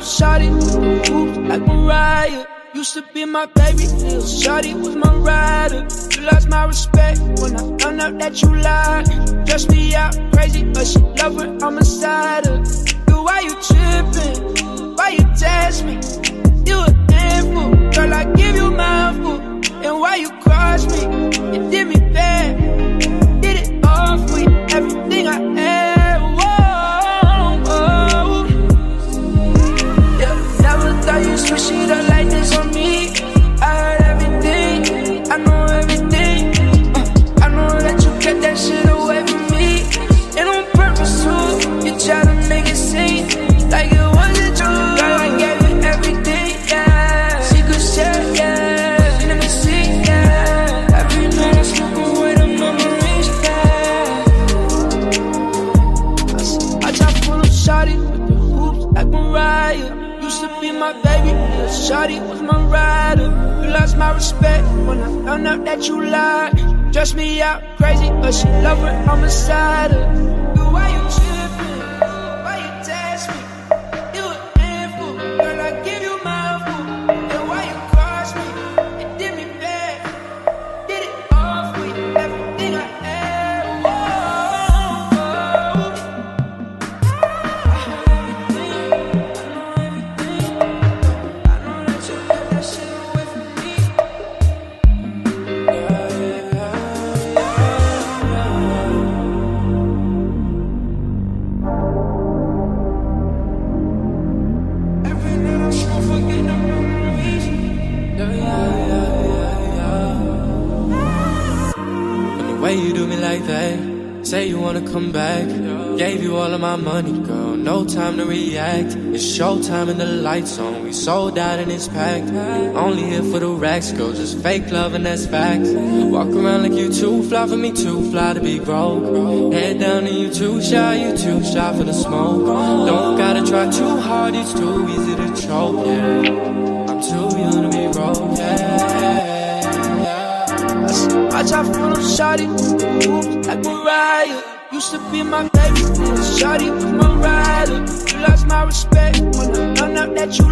shawty with the hoops like Mariah. Used to be my baby, little shawty was my rider. You lost my respect when I found out that you lied. Dress me out crazy, but she love her, I'm a cider. Girl, why you tripping? Why you test me? You a my baby, shawty was my rider. You lost my respect when I found out that you lied. Dress me out crazy, but she love her, I'm a cider. Way you do me like that, say you wanna come back. Gave you all of my money, girl, no time to react. It's showtime and the lights on, we sold out and it's packed. Only here for the racks, girl, just fake love and that's facts. Walk around like you too fly for me, too fly to be broke. Head down and you too shy, you too shy for the smoke. Don't gotta try too hard, it's too easy to choke, yeah. I'm too young to be broke, yeah. I try full of shawty, ooh, like Mariah. Used to be my baby, little shawty was my rider. You lost my respect when I found out that you